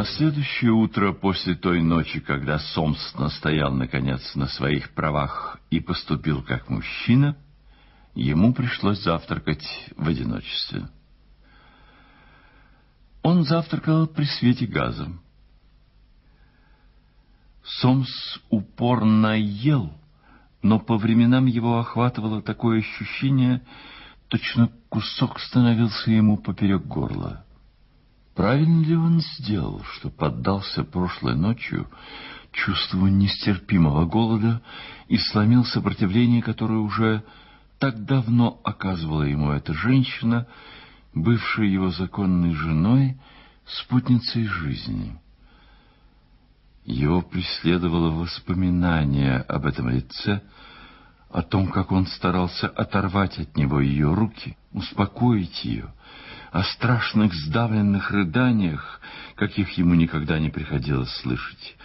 На следующее утро после той ночи, когда Сомс настоял, наконец, на своих правах и поступил как мужчина, ему пришлось завтракать в одиночестве. Он завтракал при свете газа. Сомс упорно ел, но по временам его охватывало такое ощущение, точно кусок становился ему поперек горла. Правильно ли он сделал, что поддался прошлой ночью чувству нестерпимого голода и сломил сопротивление, которое уже так давно оказывала ему эта женщина, бывшая его законной женой, спутницей жизни? Его преследовало воспоминание об этом лице, о том, как он старался оторвать от него ее руки, успокоить ее, о страшных сдавленных рыданиях, каких ему никогда не приходилось слышать.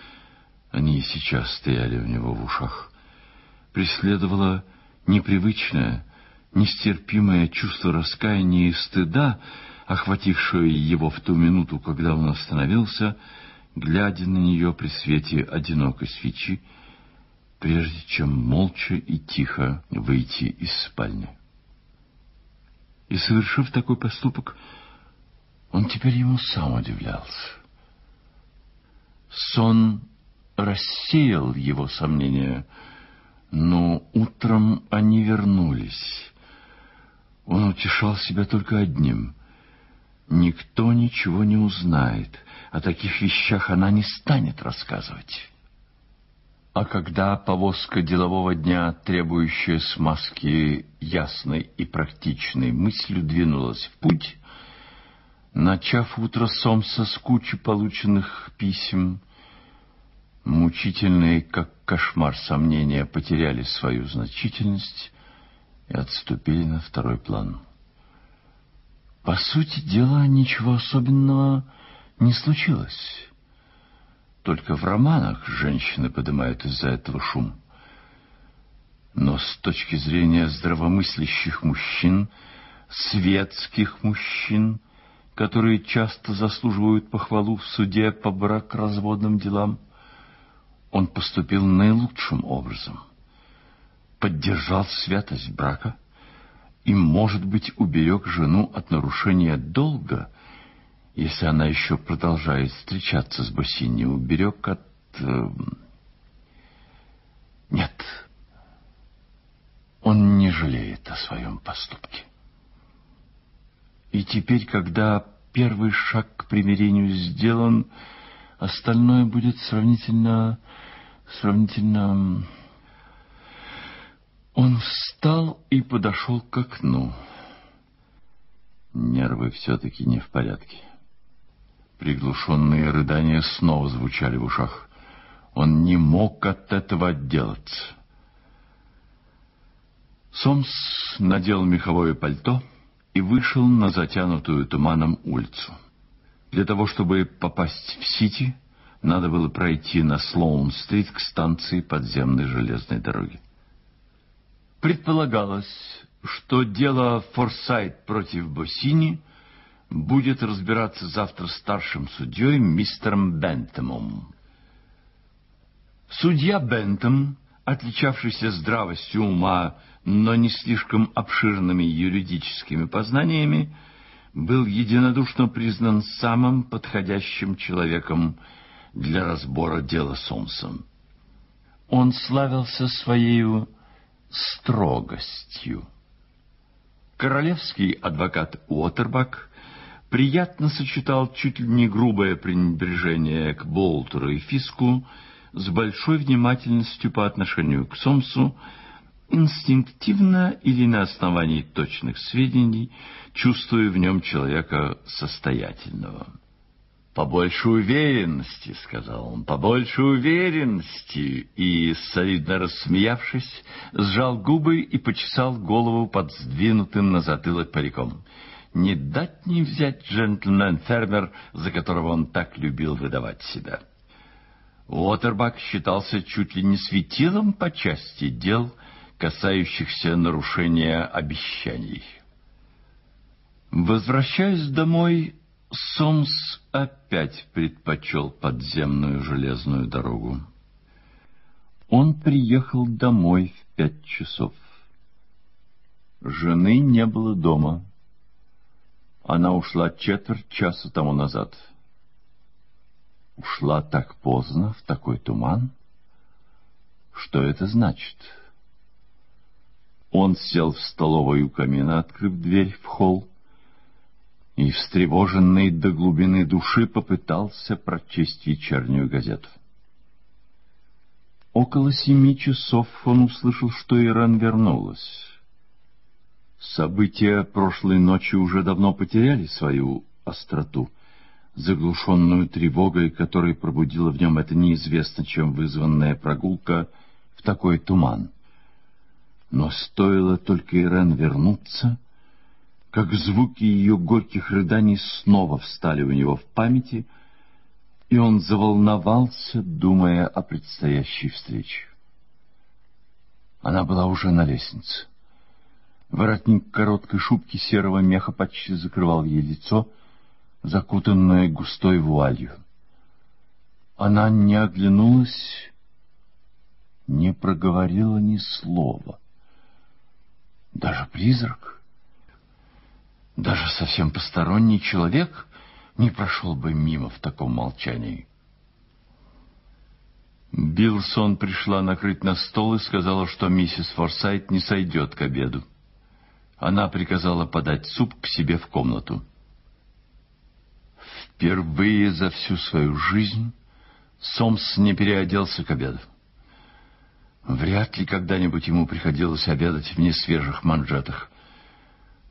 Они и сейчас стояли у него в ушах. Преследовало непривычное, нестерпимое чувство раскаяния и стыда, охватившее его в ту минуту, когда он остановился, глядя на нее при свете одинокой свечи, прежде чем молча и тихо выйти из спальни. И, совершив такой поступок, он теперь ему сам удивлялся. Сон рассеял его сомнения, но утром они вернулись. Он утешал себя только одним. Никто ничего не узнает. О таких вещах она не станет рассказывать. А когда повозка делового дня, требующая смазки ясной и практичной мыслью, двинулась в путь, начав утро Сомса с кучи полученных писем, мучительные, как кошмар, сомнения потеряли свою значительность и отступили на второй план. По сути дела, ничего особенного не случилось. Только в романах женщины поднимают из-за этого шум. Но с точки зрения здравомыслящих мужчин, светских мужчин, которые часто заслуживают похвалу в суде по бракоразводным делам, он поступил наилучшим образом. Поддержал святость брака и, может быть, уберег жену от нарушения долга — если она еще продолжает встречаться с Бассини, уберег от... Э... Нет, он не жалеет о своем поступке. И теперь, когда первый шаг к примирению сделан, остальное будет сравнительно... сравнительно... Он встал и подошел к окну. Нервы все-таки не в порядке. Приглушенные рыдания снова звучали в ушах. Он не мог от этого отделаться. Сомс надел меховое пальто и вышел на затянутую туманом улицу. Для того, чтобы попасть в Сити, надо было пройти на Слоун-стрит к станции подземной железной дороги. Предполагалось, что дело Форсайт против Боссини — будет разбираться завтра старшим судьей мистером Бентомом. Судья Бентом, отличавшийся здравостью ума, но не слишком обширными юридическими познаниями, был единодушно признан самым подходящим человеком для разбора дела Сомса. Он славился своей строгостью. Королевский адвокат Уотербак приятно сочетал чуть ли не грубое пренебрежение к Болтеру и Фиску с большой внимательностью по отношению к Сомсу, инстинктивно или на основании точных сведений, чувствуя в нем человека состоятельного. «Побольше уверенности», — сказал он, — «побольше уверенности», и, солидно рассмеявшись, сжал губы и почесал голову под сдвинутым на затылок париком не дать не взять джентльмен-фермер, за которого он так любил выдавать себя. Уотербак считался чуть ли не светилом по части дел, касающихся нарушения обещаний. Возвращаясь домой, Сомс опять предпочел подземную железную дорогу. Он приехал домой в пять часов. Жены не было дома. Она ушла четверть часа тому назад. Ушла так поздно, в такой туман? Что это значит? Он сел в столовой у камина, открыв дверь в холл, и, встревоженный до глубины души, попытался прочесть вечернюю газету. Около семи часов он услышал, что Иран вернулась. События прошлой ночи уже давно потеряли свою остроту, заглушенную тревогой, которая пробудила в нем эта неизвестно чем вызванная прогулка в такой туман. Но стоило только Ирен вернуться, как звуки ее горьких рыданий снова встали у него в памяти, и он заволновался, думая о предстоящей встрече. Она была уже на лестнице. Воротник короткой шубки серого меха почти закрывал ей лицо, закутанное густой вуалью. Она не оглянулась, не проговорила ни слова. Даже призрак, даже совсем посторонний человек не прошел бы мимо в таком молчании. Билсон пришла накрыть на стол и сказала, что миссис Форсайт не сойдет к обеду она приказала подать суп к себе в комнату. Впервые за всю свою жизнь Сомс не переоделся к обеду. Вряд ли когда-нибудь ему приходилось обедать в несвежих манжетах,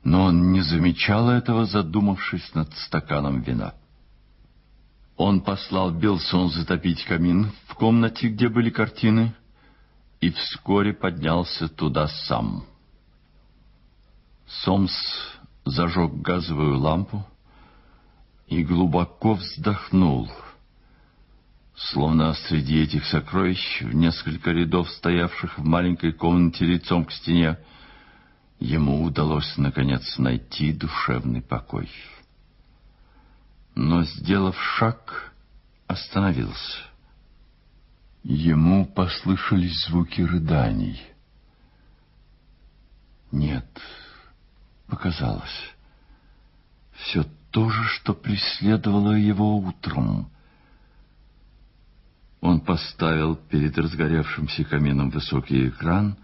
но он не замечал этого, задумавшись над стаканом вина. Он послал Билсон затопить камин в комнате, где были картины, и вскоре поднялся туда сам. Сомс зажег газовую лампу и глубоко вздохнул. Словно среди этих сокровищ, в несколько рядов стоявших в маленькой комнате лицом к стене, ему удалось, наконец, найти душевный покой. Но, сделав шаг, остановился. Ему послышались звуки рыданий. Нет, показалось. Все то же, что преследовало его утром. Он поставил перед разгоревшимся камином высокий экран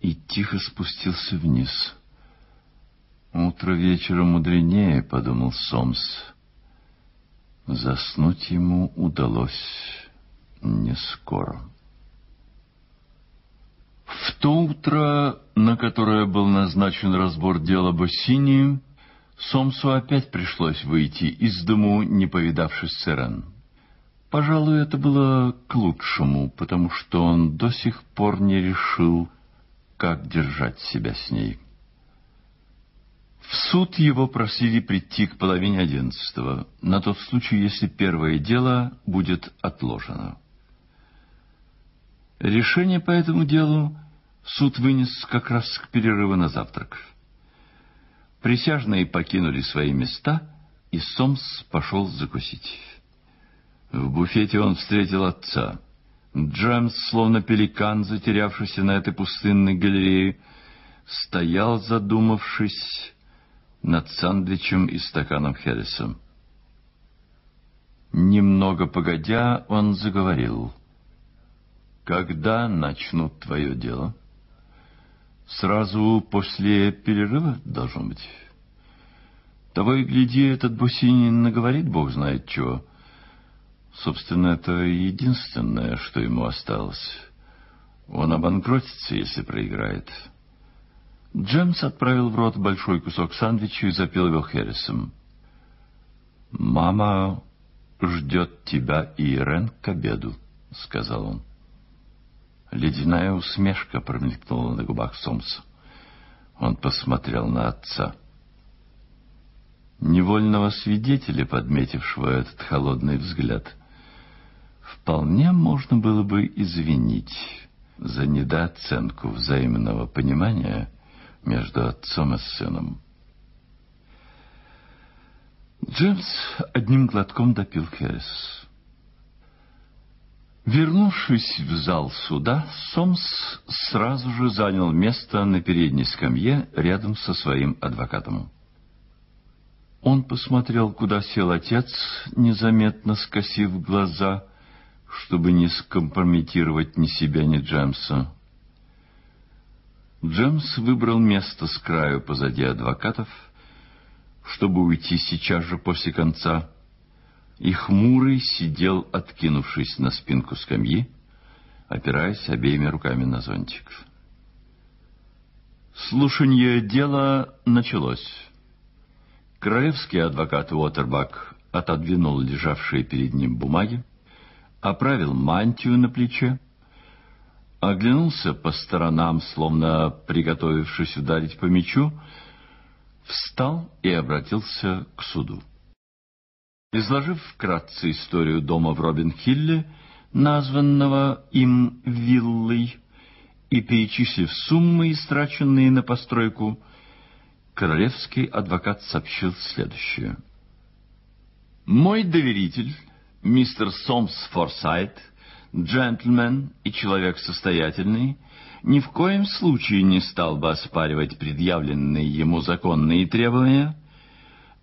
и тихо спустился вниз. «Утро вечера мудренее», — подумал Сомс. Заснуть ему удалось не скоро. В то утро, на которое был назначен разбор дела Боссини, Сомсу опять пришлось выйти из дому, не повидавшись с Эрен. Пожалуй, это было к лучшему, потому что он до сих пор не решил, как держать себя с ней. В суд его просили прийти к половине одиннадцатого, на тот случай, если первое дело будет отложено. Решение по этому делу суд вынес как раз к перерыву на завтрак. Присяжные покинули свои места, и Сомс пошел закусить. В буфете он встретил отца. Джемс, словно пеликан, затерявшийся на этой пустынной галерее, стоял, задумавшись, над сандвичем и стаканом Херриса. Немного погодя, он заговорил. «Когда начнут твое дело?» Сразу после перерыва, должно быть. Того и гляди, этот Бусинин наговорит бог знает чего. Собственно, это единственное, что ему осталось. Он обанкротится, если проиграет. Джемс отправил в рот большой кусок сандвича и запил его Херрисом. «Мама ждет тебя и Ирен к обеду», — сказал он. Ледяная усмешка промелькнула на губах Сомса. Он посмотрел на отца. Невольного свидетеля, подметившего этот холодный взгляд, вполне можно было бы извинить за недооценку взаимного понимания между отцом и сыном. Джемс одним глотком допил Херес. Вернувшись в зал суда, Сомс сразу же занял место на передней скамье рядом со своим адвокатом. Он посмотрел, куда сел отец, незаметно скосив глаза, чтобы не скомпрометировать ни себя, ни Джемса. Джемс выбрал место с краю позади адвокатов, чтобы уйти сейчас же после конца, и хмурый сидел, откинувшись на спинку скамьи, опираясь обеими руками на зонтик. Слушание дела началось. Королевский адвокат Уотербак отодвинул лежавшие перед ним бумаги, оправил мантию на плече, оглянулся по сторонам, словно приготовившись ударить по мячу, встал и обратился к суду. Изложив вкратце историю дома в Робин-Хилле, названного им виллой, и перечислив суммы, истраченные на постройку, королевский адвокат сообщил следующее. «Мой доверитель, мистер Сомс Форсайт, джентльмен и человек состоятельный, ни в коем случае не стал бы оспаривать предъявленные ему законные требования,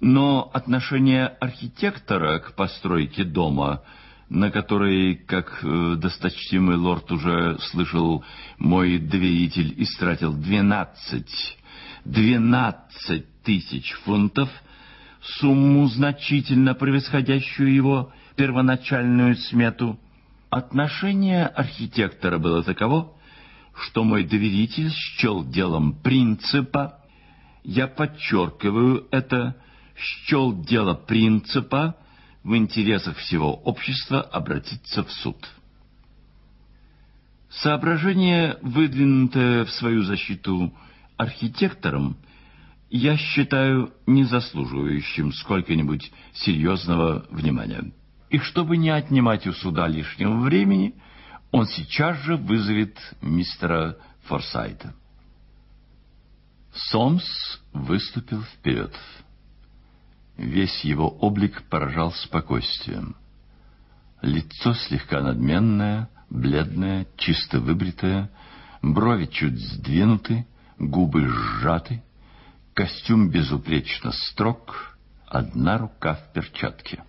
но отношение архитектора к постройке дома, на который, как э, досточтимый лорд уже слышал, мой доверитель истратил двенадцать, двенадцать тысяч фунтов, сумму, значительно превосходящую его первоначальную смету, отношение архитектора было таково, что мой доверитель счел делом принципа, я подчеркиваю это, счел дело принципа в интересах всего общества обратиться в суд. Соображение, выдвинутое в свою защиту архитектором, я считаю не заслуживающим сколько-нибудь серьезного внимания. И чтобы не отнимать у суда лишнего времени, он сейчас же вызовет мистера Форсайта. Сомс выступил вперед. Весь его облик поражал спокойствием. Лицо слегка надменное, бледное, чисто выбритое, брови чуть сдвинуты, губы сжаты, костюм безупречно строг, одна рука в перчатке.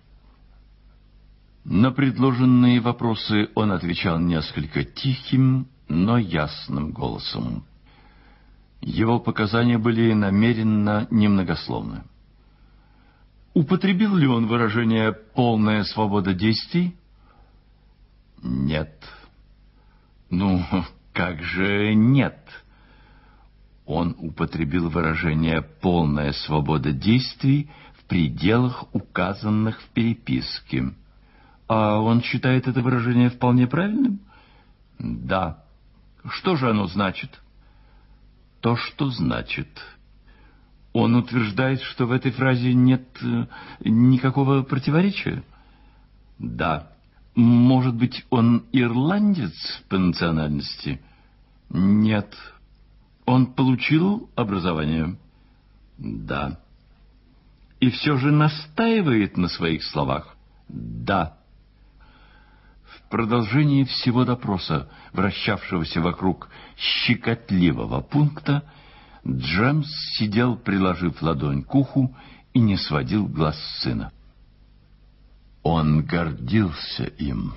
На предложенные вопросы он отвечал несколько тихим, но ясным голосом. Его показания были намеренно немногословны. Употребил ли он выражение «полная свобода действий»? Нет. Ну, как же нет? Он употребил выражение «полная свобода действий» в пределах, указанных в переписке. А он считает это выражение вполне правильным? Да. Что же оно значит? То, что значит. Он утверждает, что в этой фразе нет э, никакого противоречия? Да. Может быть, он ирландец по национальности? Нет. Он получил образование? Да. И все же настаивает на своих словах? Да продолжении всего допроса, вращавшегося вокруг щекотливого пункта, Джемс сидел, приложив ладонь к уху, и не сводил глаз сына. Он гордился им.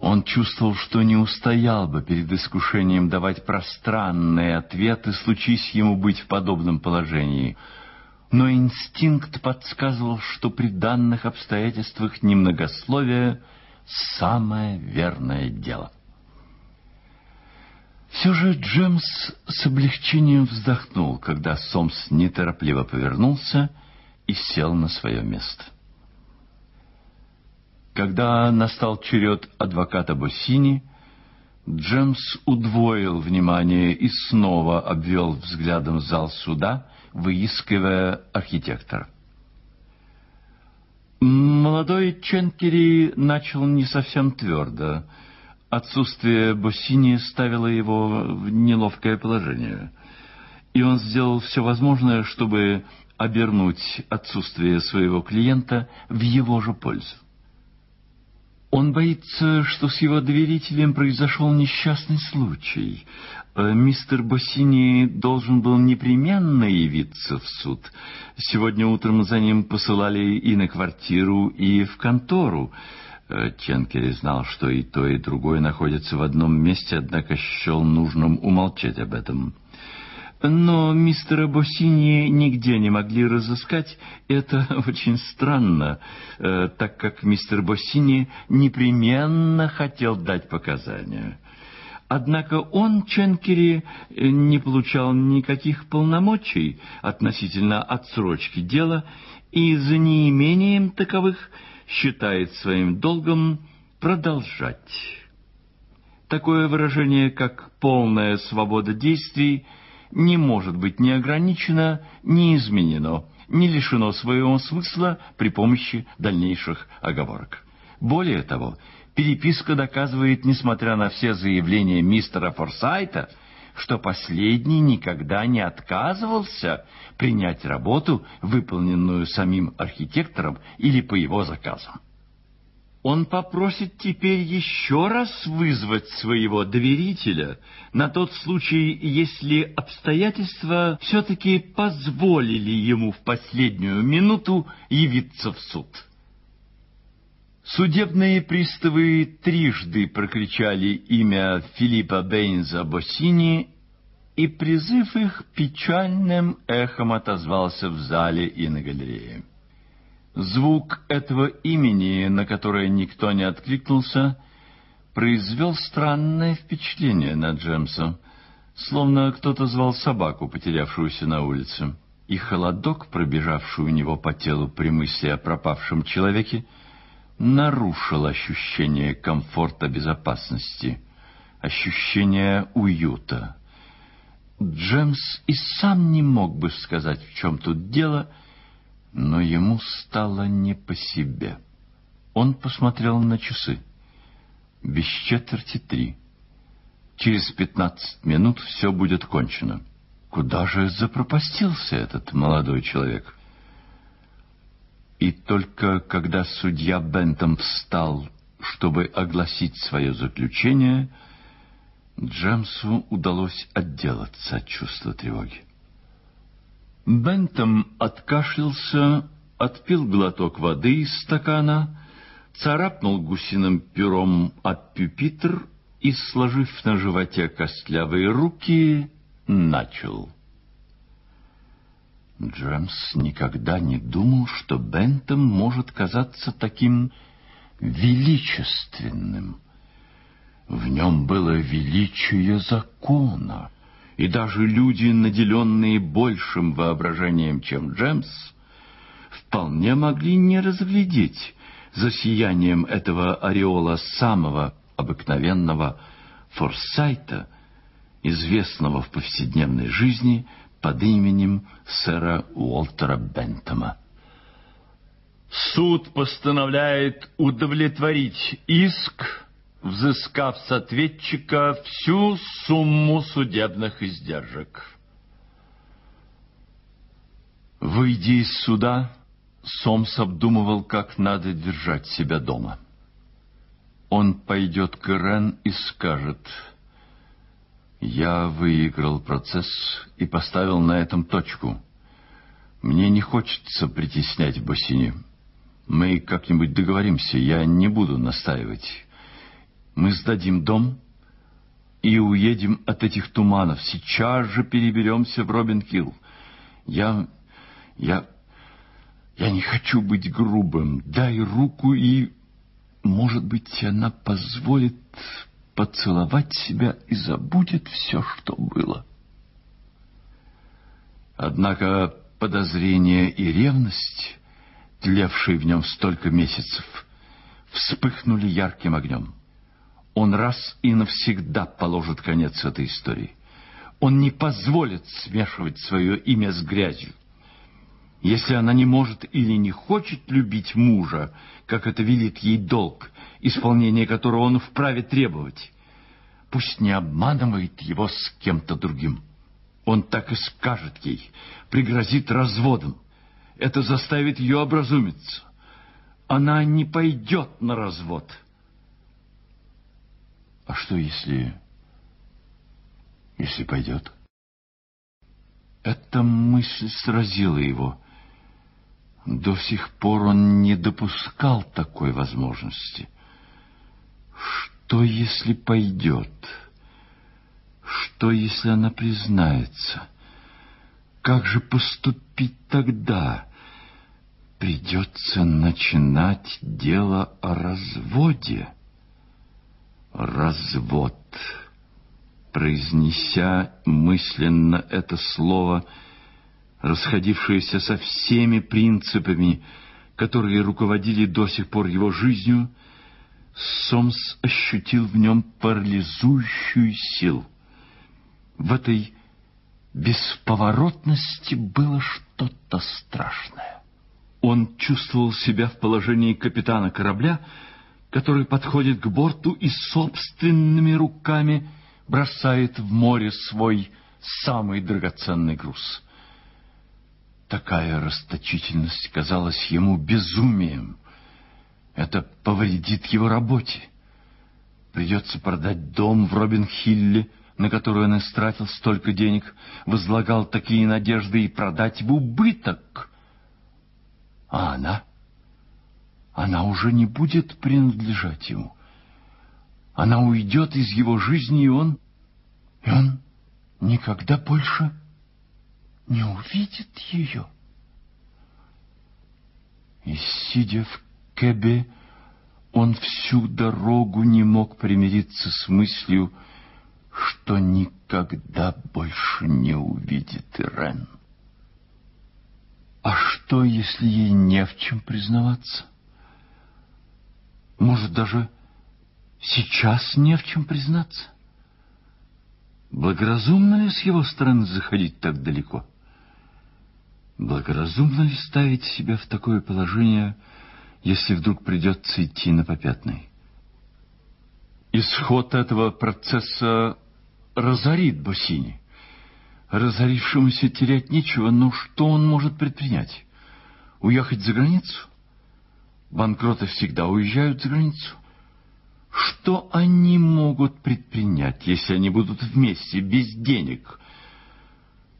Он чувствовал, что не устоял бы перед искушением давать пространные ответы, случись ему быть в подобном положении. Но инстинкт подсказывал, что при данных обстоятельствах немногословие — самое верное дело. Все же Джемс с облегчением вздохнул, когда Сомс неторопливо повернулся и сел на свое место. Когда настал черед адвоката Боссини, Джемс удвоил внимание и снова обвел взглядом зал суда, выискивая архитектора. Молодой Ченкери начал не совсем твердо. Отсутствие Боссини ставило его в неловкое положение. И он сделал все возможное, чтобы обернуть отсутствие своего клиента в его же пользу. Он боится, что с его доверителем произошел несчастный случай. Э, мистер Боссини должен был непременно явиться в суд. Сегодня утром за ним посылали и на квартиру, и в контору. Э, Ченкери знал, что и то, и другое находится в одном месте, однако счел нужным умолчать об этом. Но мистера Боссини нигде не могли разыскать. Это очень странно, э, так как мистер Боссини непременно хотел дать показания. Однако он, Ченкери, не получал никаких полномочий относительно отсрочки дела и за неимением таковых считает своим долгом продолжать. Такое выражение, как «полная свобода действий», не может быть ни ограничено, ни изменено, не лишено своего смысла при помощи дальнейших оговорок. Более того, переписка доказывает, несмотря на все заявления мистера Форсайта, что последний никогда не отказывался принять работу, выполненную самим архитектором или по его заказам. Он попросит теперь еще раз вызвать своего доверителя на тот случай, если обстоятельства все-таки позволили ему в последнюю минуту явиться в суд. Судебные приставы трижды прокричали имя Филиппа Бейнза Боссини, и призыв их печальным эхом отозвался в зале и на галерее. Звук этого имени, на которое никто не откликнулся, произвел странное впечатление на Джемса, словно кто-то звал собаку, потерявшуюся на улице. И холодок, пробежавший у него по телу при мысли о пропавшем человеке, нарушил ощущение комфорта безопасности, ощущение уюта. Джемс и сам не мог бы сказать, в чем тут дело, — но ему стало не по себе. Он посмотрел на часы. Без четверти три. Через пятнадцать минут все будет кончено. Куда же запропастился этот молодой человек? И только когда судья Бентом встал, чтобы огласить свое заключение, Джемсу удалось отделаться от чувства тревоги. Бентом откашлялся, отпил глоток воды из стакана, царапнул гусиным пером от пюпитр и, сложив на животе костлявые руки, начал. Джемс никогда не думал, что Бентом может казаться таким величественным. В нем было величие закона — и даже люди, наделенные большим воображением, чем Джемс, вполне могли не разглядеть за сиянием этого ореола самого обыкновенного Форсайта, известного в повседневной жизни под именем сэра Уолтера Бентома. Суд постановляет удовлетворить иск взыскав с ответчика всю сумму судебных издержек. Выйдя из суда, Сомс обдумывал, как надо держать себя дома. Он пойдет к Ирен и скажет, «Я выиграл процесс и поставил на этом точку. Мне не хочется притеснять Бассини. Мы как-нибудь договоримся, я не буду настаивать». Мы сдадим дом и уедем от этих туманов. Сейчас же переберемся в Робин-Хилл. Я... я... я не хочу быть грубым. Дай руку и... Может быть, она позволит поцеловать себя и забудет все, что было. Однако подозрение и ревность, тлевшие в нем столько месяцев, вспыхнули ярким огнем. Он раз и навсегда положит конец этой истории. Он не позволит смешивать свое имя с грязью. Если она не может или не хочет любить мужа, как это велит ей долг, исполнение которого он вправе требовать, пусть не обманывает его с кем-то другим. Он так и скажет ей, пригрозит разводом, Это заставит ее образумиться. Она не пойдет на развод. А что, если... если пойдет? Эта мысль сразила его. До сих пор он не допускал такой возможности. Что, если пойдет? Что, если она признается? Как же поступить тогда? Придется начинать дело о разводе. Развод. Произнеся мысленно это слово, расходившееся со всеми принципами, которые руководили до сих пор его жизнью, Сомс ощутил в нем парализующую силу. В этой бесповоротности было что-то страшное. Он чувствовал себя в положении капитана корабля, который подходит к борту и собственными руками бросает в море свой самый драгоценный груз. Такая расточительность казалась ему безумием. Это повредит его работе. Придется продать дом в Робин-Хилле, на который он истратил столько денег, возлагал такие надежды и продать в убыток. А она? Она уже не будет принадлежать ему. Она уйдет из его жизни, и он... И он никогда больше не увидит ее. И, сидя в кэбе, он всю дорогу не мог примириться с мыслью, что никогда больше не увидит Ирен. А что, если ей не в чем признаваться? Может, даже сейчас не в чем признаться? Благоразумно ли с его стороны заходить так далеко? Благоразумно ли ставить себя в такое положение, если вдруг придется идти на попятный? Исход этого процесса разорит Босини. Разорившемуся терять нечего, но что он может предпринять? Уехать за границу? Банкроты всегда уезжают за границу. Что они могут предпринять, если они будут вместе, без денег?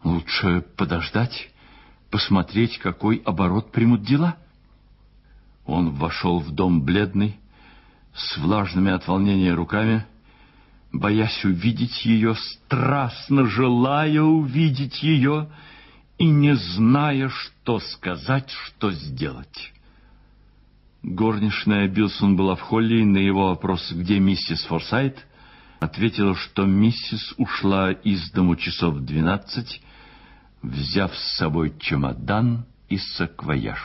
Лучше подождать, посмотреть, какой оборот примут дела. Он вошел в дом бледный, с влажными от волнения руками, боясь увидеть ее, страстно желая увидеть ее и не зная, что сказать, что сделать. Горничная Билсон была в холле, и на его вопрос, где миссис Форсайт, ответила, что миссис ушла из дому часов в двенадцать, взяв с собой чемодан и саквояж.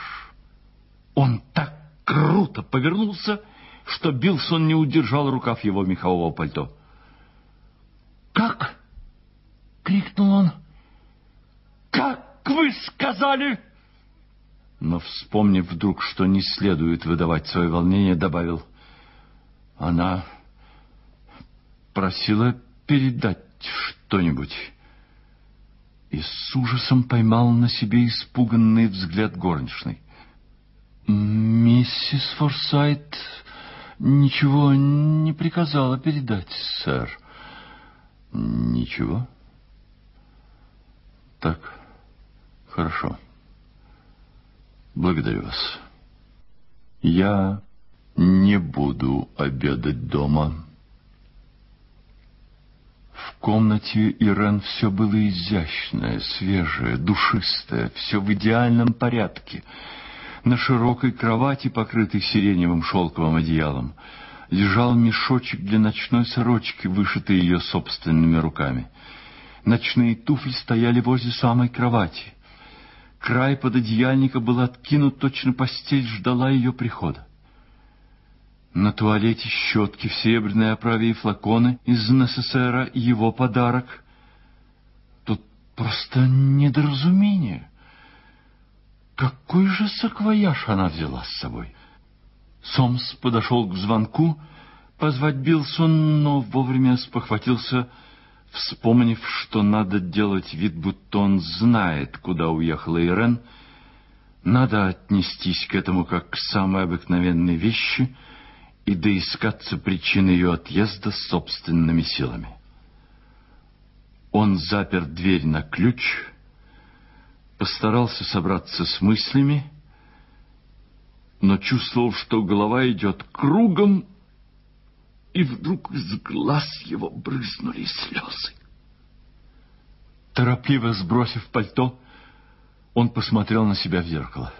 Он так круто повернулся, что Билсон не удержал рукав его мехового пальто. «Как?» — крикнул он. «Как вы сказали?» Но, вспомнив вдруг, что не следует выдавать свое волнение, добавил, «Она просила передать что-нибудь» и с ужасом поймал на себе испуганный взгляд горничной. «Миссис Форсайт ничего не приказала передать, сэр». Ничего. Так, хорошо. Благодарю вас. Я не буду обедать дома. Комнате Ирен все было изящное, свежее, душистое, все в идеальном порядке. На широкой кровати, покрытой сиреневым шелковым одеялом, лежал мешочек для ночной сорочки, вышитый ее собственными руками. Ночные туфли стояли возле самой кровати. Край пододеяльника был откинут, точно постель ждала ее прихода. На туалете щетки в серебряной оправе и флаконы из НССР его подарок. Тут просто недоразумение. Какой же саквояж она взяла с собой? — Сомс подошел к звонку позвать Билсон, но вовремя спохватился, вспомнив, что надо делать вид, будто он знает, куда уехала Ирен, Надо отнестись к этому как к самой обыкновенной вещи и доискаться причины ее отъезда собственными силами. Он запер дверь на ключ, постарался собраться с мыслями, но чувствовал, что голова идет кругом, и вдруг из глаз его брызнули слезы. Торопливо сбросив пальто, он посмотрел на себя в зеркало.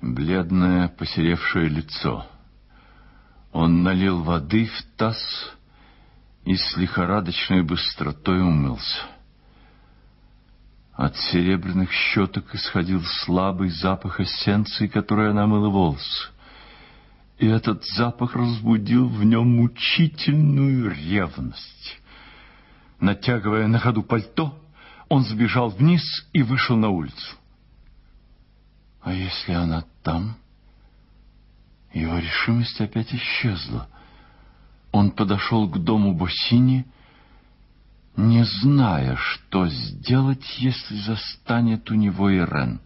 Бледное, посеревшее лицо. Он налил воды в таз и с лихорадочной быстротой умылся. От серебряных щеток исходил слабый запах эссенции, которой она мыла волосы. И этот запах разбудил в нем мучительную ревность. Натягивая на ходу пальто, он сбежал вниз и вышел на улицу. А если она там? Его решимость опять исчезла. Он подошел к дому Босини, не зная, что сделать, если застанет у него Ирен.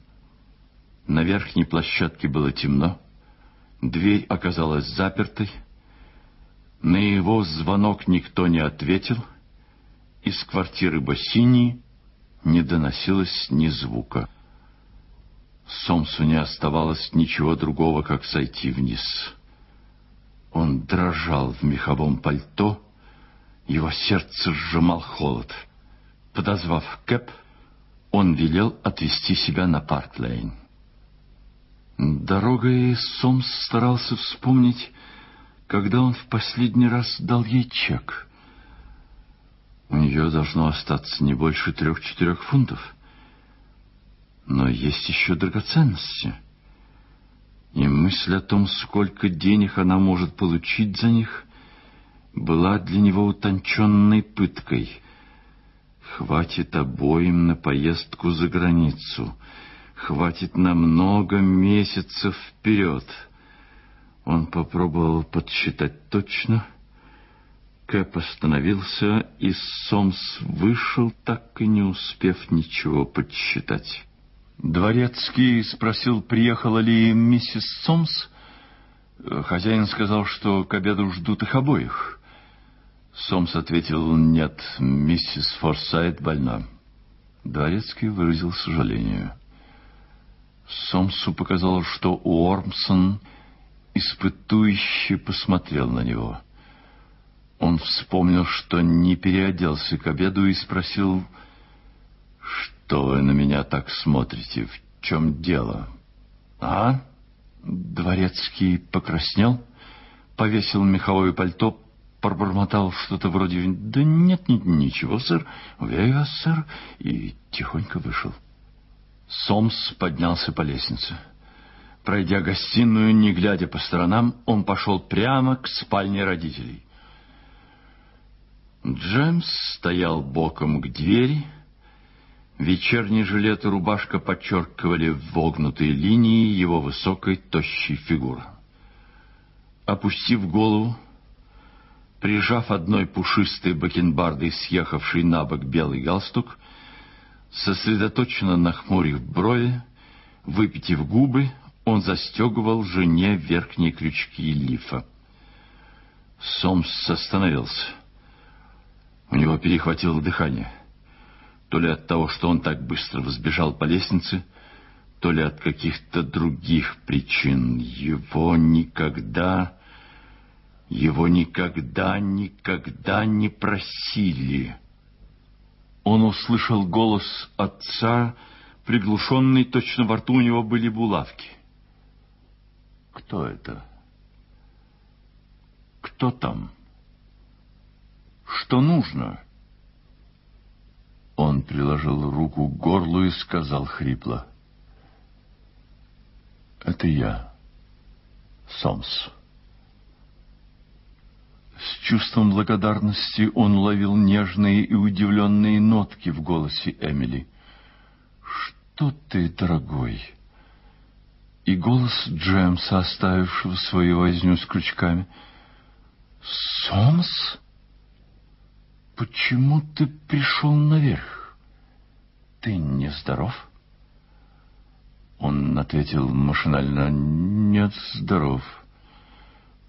На верхней площадке было темно, дверь оказалась запертой, на его звонок никто не ответил, из квартиры Бассини не доносилось ни звука. Сомсу не оставалось ничего другого, как сойти вниз. Он дрожал в меховом пальто, его сердце сжимал холод. Подозвав кэб, он велел отвезти себя на Парк-Лейн. Дорогой Сомс старался вспомнить, когда он в последний раз дал ей чек. У нее должно остаться не больше трех-четырех фунтов. Но есть еще драгоценности. И мысль о том, сколько денег она может получить за них, была для него утонченной пыткой. Хватит обоим на поездку за границу. Хватит на много месяцев вперед. Он попробовал подсчитать точно — Кэп остановился, и Сомс вышел, так и не успев ничего подсчитать. Дворецкий спросил, приехала ли миссис Сомс. Хозяин сказал, что к обеду ждут их обоих. Сомс ответил, нет, миссис Форсайт больна. Дворецкий выразил сожаление. Сомсу показалось, что Уормсон испытующе посмотрел на него — он вспомнил, что не переоделся к обеду и спросил, «Что вы на меня так смотрите? В чем дело?» «А?» Дворецкий покраснел, повесил меховое пальто, пробормотал что-то вроде «Да нет, нет, ничего, сэр, уверяю вас, сэр», и тихонько вышел. Сомс поднялся по лестнице. Пройдя гостиную, не глядя по сторонам, он пошел прямо к спальне родителей. Джемс стоял боком к двери. Вечерний жилет и рубашка подчеркивали вогнутые линии его высокой, тощей фигуры. Опустив голову, прижав одной пушистой бакенбардой съехавший на бок белый галстук, сосредоточенно нахмурив брови, выпитив губы, он застегивал жене верхние крючки лифа. Сомс остановился. У него перехватило дыхание. То ли от того, что он так быстро взбежал по лестнице, то ли от каких-то других причин. Его никогда, его никогда, никогда не просили. Он услышал голос отца, приглушенный, точно во рту у него были булавки. Кто это? Кто там? Что нужно?» Он приложил руку к горлу и сказал хрипло. «Это я, Сомс». С чувством благодарности он ловил нежные и удивленные нотки в голосе Эмили. «Что ты, дорогой?» И голос Джемса, оставившего свою возню с крючками. «Сомс?» Почему ты пришел наверх? Ты нездоров? Он ответил машинально «Нет, здоров».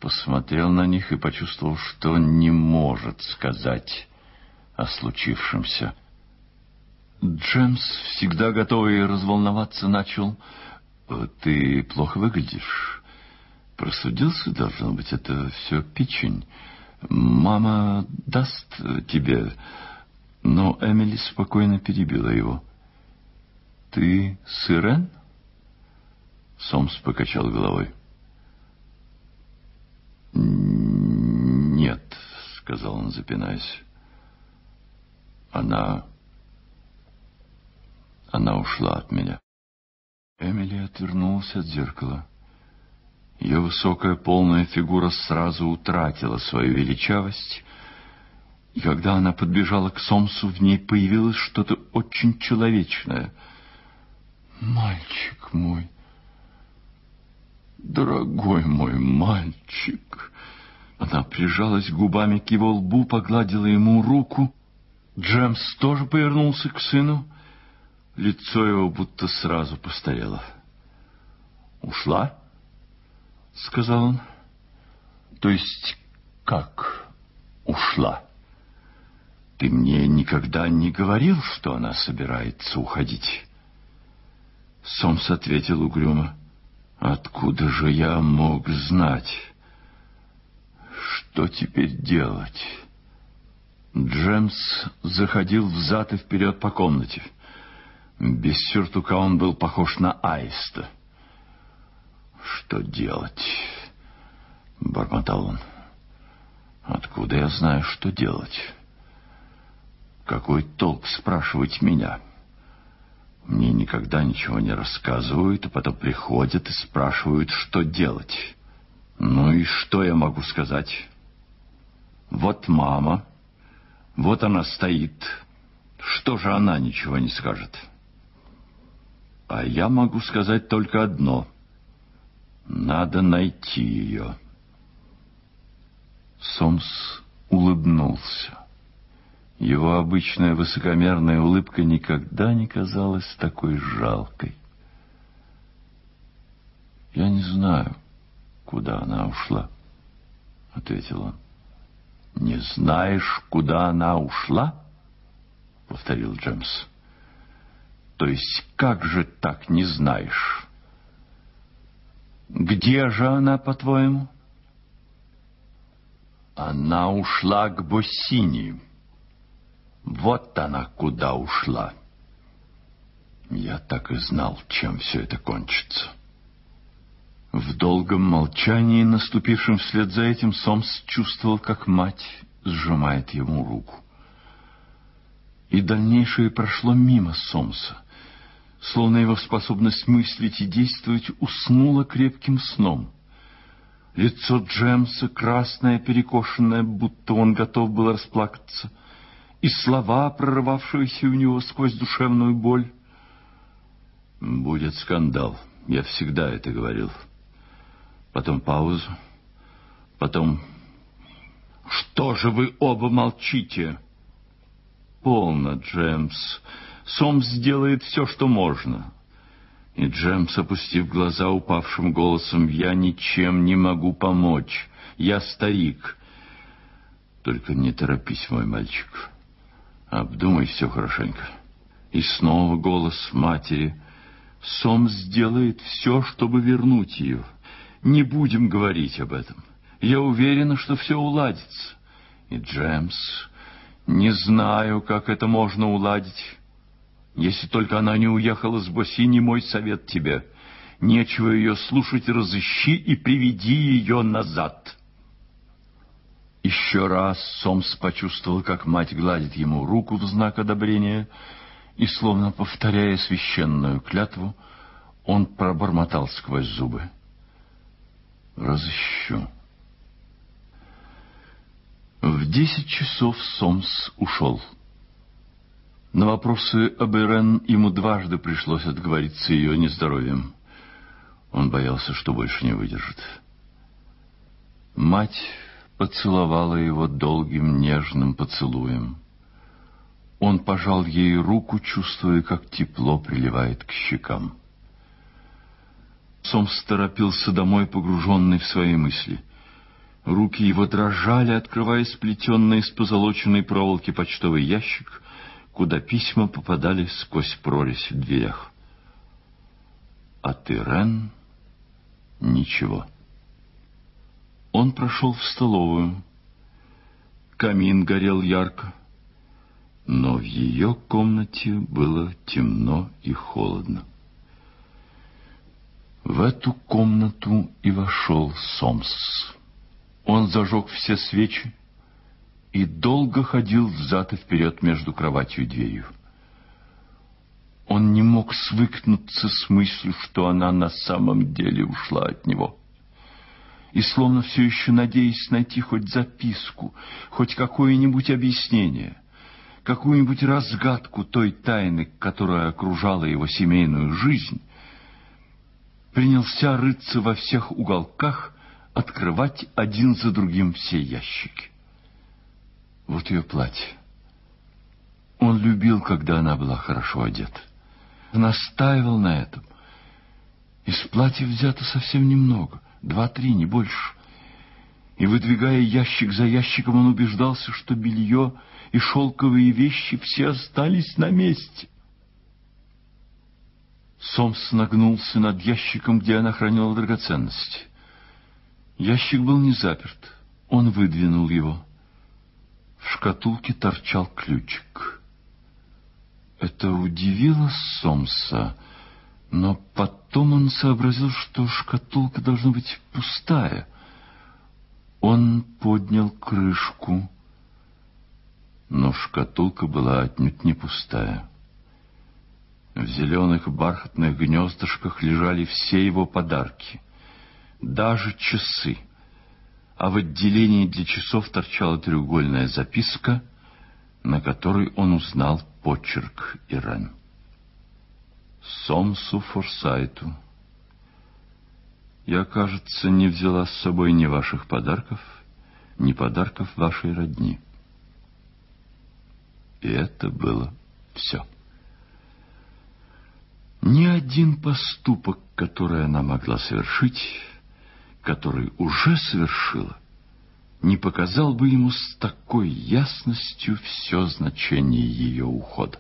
Посмотрел на них и почувствовал, что не может сказать о случившемся. Джемс, всегда готовый разволноваться, начал. «Ты плохо выглядишь. Просудился, должно быть, это все печень. Мама даст тебе...» Но Эмили спокойно перебила его. «Ты Сырен?» Сомс покачал головой. «Нет», — сказал он, запинаясь. «Она... она ушла от меня». Эмили отвернулась от зеркала. Ее высокая полная фигура сразу утратила свою величавость, и когда она подбежала к Сомсу, в ней появилось что-то очень человечное. «Мальчик мой!» «Дорогой мой мальчик!» Она прижалась губами к его лбу, погладила ему руку. Джемс тоже повернулся к сыну. Лицо его будто сразу постарело. «Ушла?» — сказал он. «То есть как ушла? Ты мне никогда не говорил, что она собирается уходить?» Сомс ответил угрюмо. Откуда же я мог знать? Что теперь делать? Джемс заходил взад и вперед по комнате. Без сюртука он был похож на аиста. «Что делать?» — бормотал он. «Откуда я знаю, что делать? Какой толк спрашивать меня?» Мне никогда ничего не рассказывают, а потом приходят и спрашивают, что делать. Ну и что я могу сказать? Вот мама, вот она стоит. Что же она ничего не скажет? А я могу сказать только одно. Надо найти ее. Сомс улыбнулся. Его обычная высокомерная улыбка никогда не казалась такой жалкой. «Я не знаю, куда она ушла», — ответил он. «Не знаешь, куда она ушла?» — повторил Джемс. «То есть как же так не знаешь?» «Где же она, по-твоему?» «Она ушла к Боссини». Вот она куда ушла. Я так и знал, чем все это кончится. В долгом молчании, наступившем вслед за этим, Сомс чувствовал, как мать сжимает ему руку. И дальнейшее прошло мимо Сомса, словно его способность мыслить и действовать уснула крепким сном. Лицо Джемса, красное, перекошенное, будто он готов был расплакаться — и слова, прорывавшиеся у него сквозь душевную боль. «Будет скандал. Я всегда это говорил». Потом паузу. Потом... «Что же вы оба молчите?» «Полно, Джемс. Сомс сделает все, что можно». И Джемс, опустив глаза упавшим голосом, «Я ничем не могу помочь. Я старик». «Только не торопись, мой мальчик». Обдумай все хорошенько. И снова голос матери. Сом сделает все, чтобы вернуть ее. Не будем говорить об этом. Я уверена, что все уладится. И Джемс, не знаю, как это можно уладить. Если только она не уехала с Босини, мой совет тебе. Нечего ее слушать, разыщи и приведи ее назад». Еще раз Сомс почувствовал, как мать гладит ему руку в знак одобрения, и, словно повторяя священную клятву, он пробормотал сквозь зубы. «Разыщу». В десять часов Сомс ушел. На вопросы об Ирен ему дважды пришлось отговориться ее нездоровьем. Он боялся, что больше не выдержит. Мать поцеловала его долгим нежным поцелуем. Он пожал ей руку, чувствуя, как тепло приливает к щекам. Сомс торопился домой, погруженный в свои мысли. Руки его дрожали, открывая сплетенный из позолоченной проволоки почтовый ящик, куда письма попадали сквозь прорезь в дверях. От Ирен ничего. Он прошел в столовую. Камин горел ярко, но в ее комнате было темно и холодно. В эту комнату и вошел Сомс. Он зажег все свечи и долго ходил взад и вперед между кроватью и дверью. Он не мог свыкнуться с мыслью, что она на самом деле ушла от него. И словно все еще надеясь найти хоть записку, хоть какое-нибудь объяснение, какую-нибудь разгадку той тайны, которая окружала его семейную жизнь, принялся рыться во всех уголках, открывать один за другим все ящики. Вот ее платье. Он любил, когда она была хорошо одета настаивал на этом. Из платья взято совсем немного, два-три, не больше. И, выдвигая ящик за ящиком, он убеждался, что белье и шелковые вещи все остались на месте. Сомс нагнулся над ящиком, где она хранила драгоценности. Ящик был не заперт. Он выдвинул его. В шкатулке торчал ключик. Это удивило Сомса, но потом он сообразил, что шкатулка должна быть пустая. Он поднял крышку, но шкатулка была отнюдь не пустая. В зеленых бархатных гнездышках лежали все его подарки, даже часы, а в отделении для часов торчала треугольная записка, на которой он узнал почерк Ирен. Сомсу Форсайту. Я, кажется, не взяла с собой ни ваших подарков, ни подарков вашей родни. И это было все. Ни один поступок, который она могла совершить, который уже совершила, не показал бы ему с такой ясностью все значение ее ухода.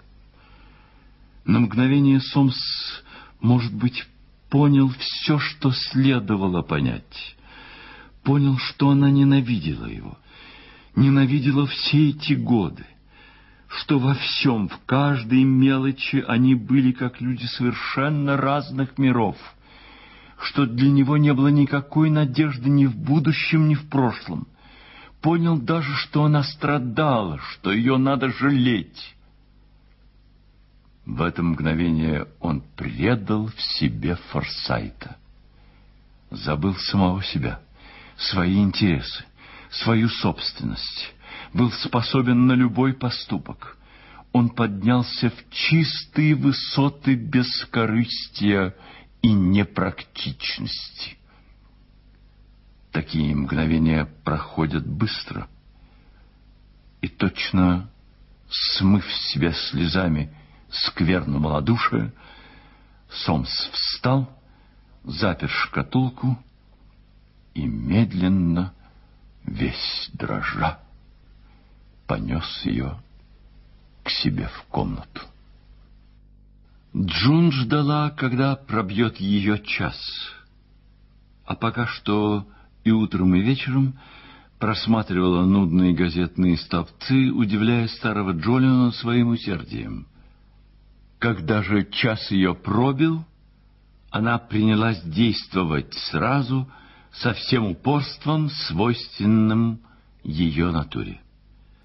На мгновение Сомс, может быть, понял все, что следовало понять. Понял, что она ненавидела его, ненавидела все эти годы, что во всем, в каждой мелочи они были как люди совершенно разных миров, что для него не было никакой надежды ни в будущем, ни в прошлом — понял даже, что она страдала, что ее надо жалеть. В это мгновение он предал в себе Форсайта. Забыл самого себя, свои интересы, свою собственность, был способен на любой поступок. Он поднялся в чистые высоты бескорыстия и непрактичности. Такие мгновения проходят быстро. И точно смыв себя слезами скверну малодушие, Сомс встал, запер шкатулку и медленно, весь дрожа, понес ее к себе в комнату. Джун ждала, когда пробьет ее час, а пока что и утром, и вечером просматривала нудные газетные столбцы, удивляя старого Джолиона своим усердием. Когда же час ее пробил, она принялась действовать сразу со всем упорством, свойственным ее натуре.